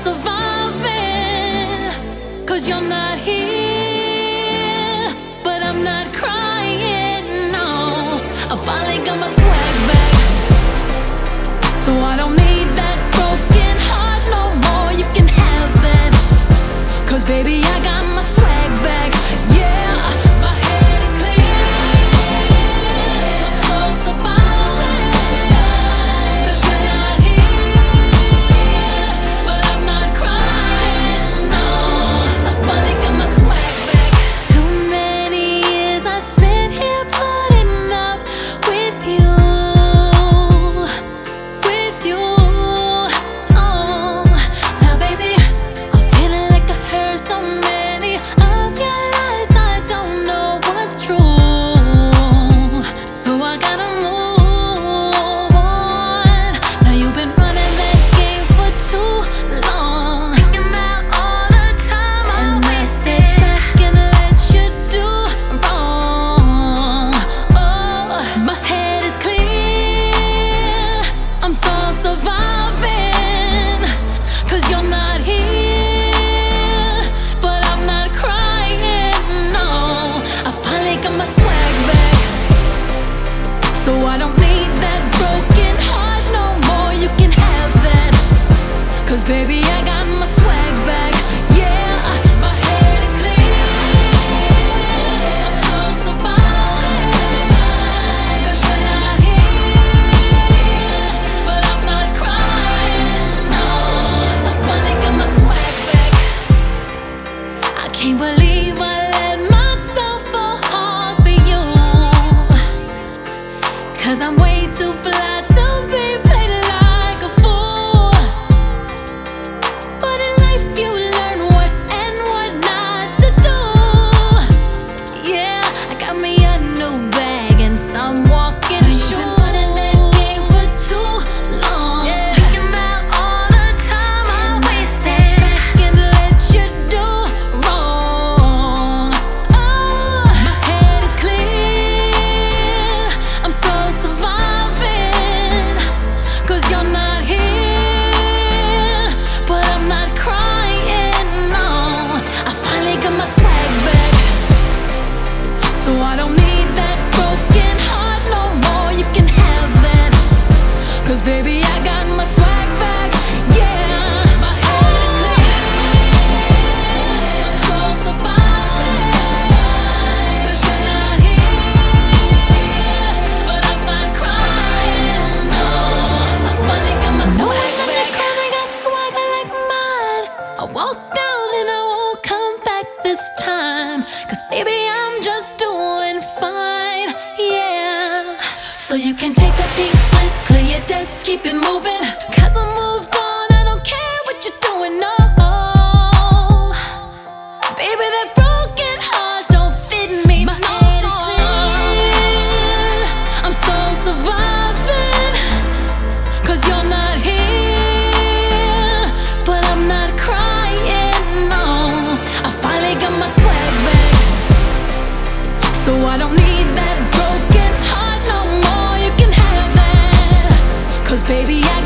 surviving, cause you're not here. But I'm not crying, no. I finally got my swag back, so I don't need. surviving, cause you're not here. But I'm not crying, no. I finally got my swag back, so I don't need that broken heart no more. You can have that, cause baby, I got my swag back. Can't believe I let myself fall hard for you. Cause I'm way too fly to be. this time. Cause baby, I'm just doing fine, yeah. So you can take that pink slip, clear your desk, keep it moving. So I don't need that broken heart no more. You can have that. Cause baby, I